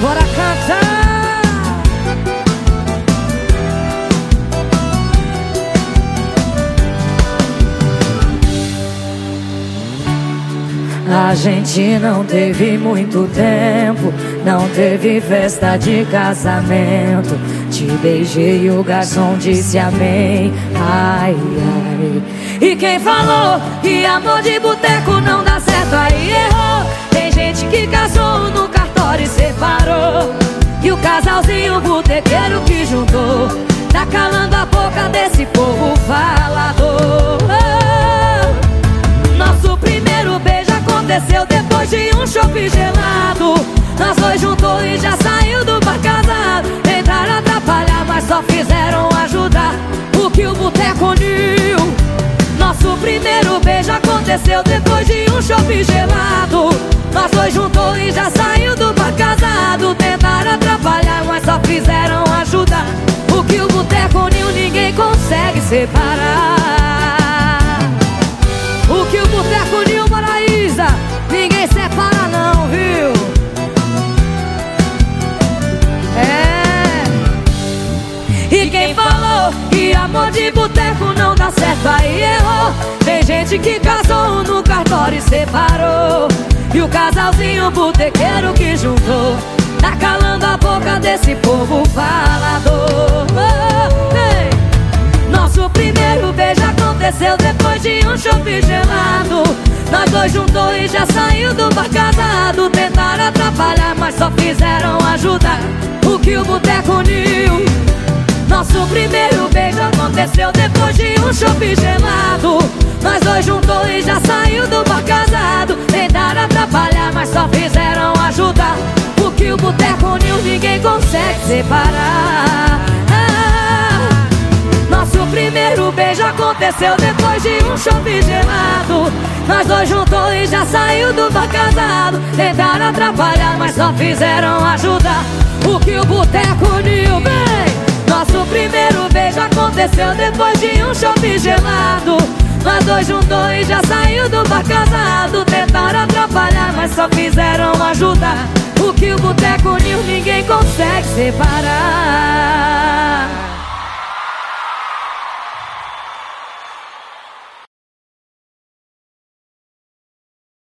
Bora cantar! A gente não teve muito tempo, não teve festa de casamento. Te beijei e o garçom disse amém. Ai, ai. E quem falou que amor de boteco não dá certo aí O casalzinho botequeiro que juntou, tá calando a boca desse povo falador. aconteceu depois de um chope gelado. Nós dois juntou e já saiu do bar casado. Tentaram atrapalhar, mas só fizeram ajudar O que o boteco uniu. Nosso primeiro beijo aconteceu depois de um chope gelado separar. O que o boteco uniu, Paraísa Ninguém separa não, viu? É. E quem falou que amor de boteco não dá certo Aí errou. Tem gente que casou no cartório e separou. E o casalzinho botequeiro que juntou Tá calando a boca desse povo falador aconteceu depois de um chope gelado. Nós dois juntou e já saiu do bar casado. Tentaram atrapalhar, mas só fizeram ajudar. O que o boteco uniu? Nosso primeiro beijo aconteceu depois de um chope gelado. Nós dois juntou e já saiu do bar casado. Tentaram atrapalhar, mas só fizeram ajudar. O que o boteco uniu ninguém consegue separar aconteceu depois de um chove gelado. Nós dois juntou e já saiu do bar casado. Tentaram atrapalhar, mas só fizeram ajudar. O que o boteco uniu, bem? Nosso primeiro beijo aconteceu depois de um chove gelado. Nós dois juntou e já saiu do bar casado. Tentaram atrapalhar, mas só fizeram ajudar. O que o boteco uniu ninguém consegue separar